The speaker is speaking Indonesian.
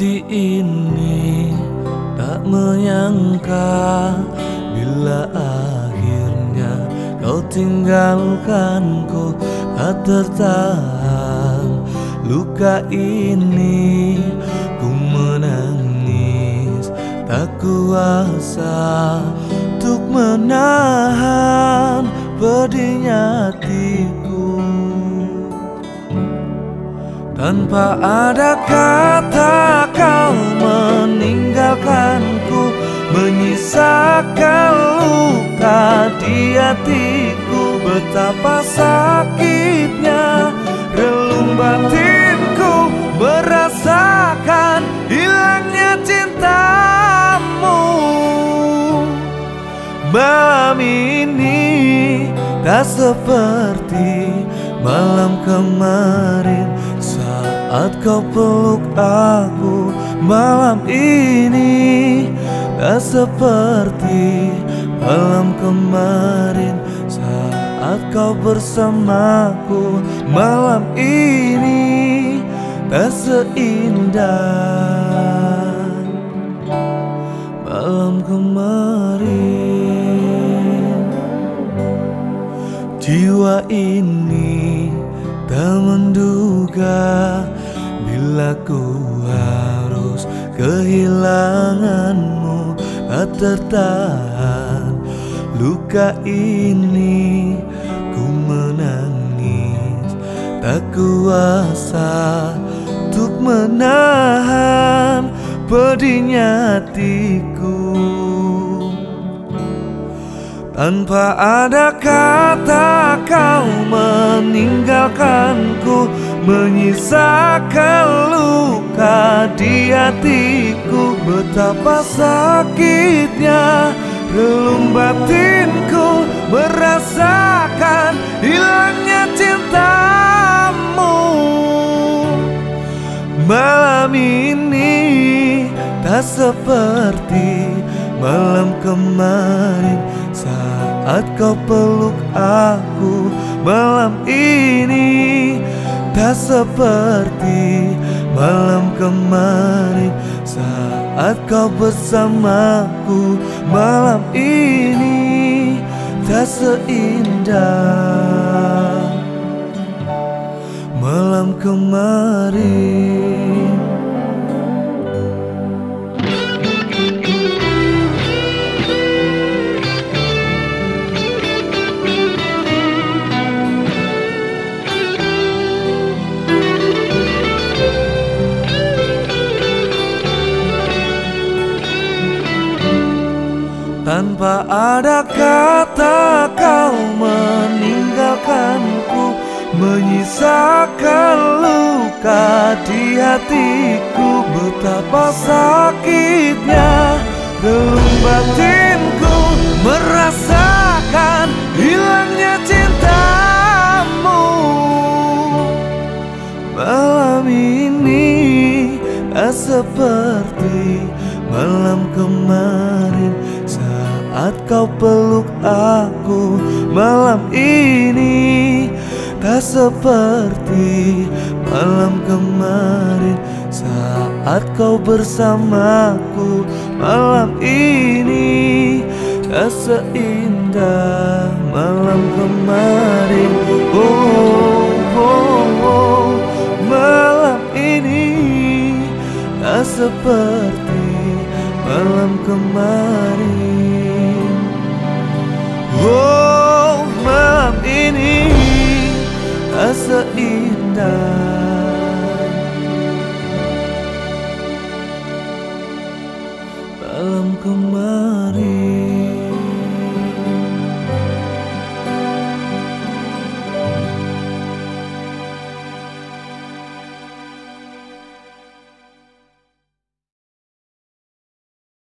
ini tak menyangka Bila akhirnya kau tinggalkanku. Tak tertahan luka ini Ku menangis. Tak kuasa Untuk menahan pedihnya hatiku tanpa ada kata kau meninggalkanku Menyisakan luka di hatiku Betapa sakitnya relung batinku Merasakan hilangnya cintamu. Malam ini tak seperti malam kemarin saat kau peluk aku malam ini Tak seperti malam kemarin. Saat kau bersamaku malam ini Tak seindah malam kemarin. Jiwa ini tak menduga Bila ku harus kehilanganmu Tak tertahan. Luka ini Ku menangis tak kuasa Untuk menahan pedihnya hatiku. Tanpa ada kata kau meninggalkanku Menyisakan luka di hatiku. Betapa sakitnya relung batinku Merasakan hilangnya cintamu. Malam ini tak seperti malam kemarin saat kau peluk aku malam ini Tak seperti malam kemarin. Saat kau bersamaku malam ini Tak seindah malam kemarin Tanpa ada kata kau meninggalkanku Menyisakan luka di hatiku Betapa sakitnya relung batinku Merasakan hilangnya cintamu. Malam ini tak seperti malam kemarin saat kau peluk aku malam ini Tak seperti malam kemarin. Saat kau bersamaku malam ini Tak seindah malam kemarin. Oh, oh, oh, Malam ini tak seperti malam kemarin keindahan Malam kemarin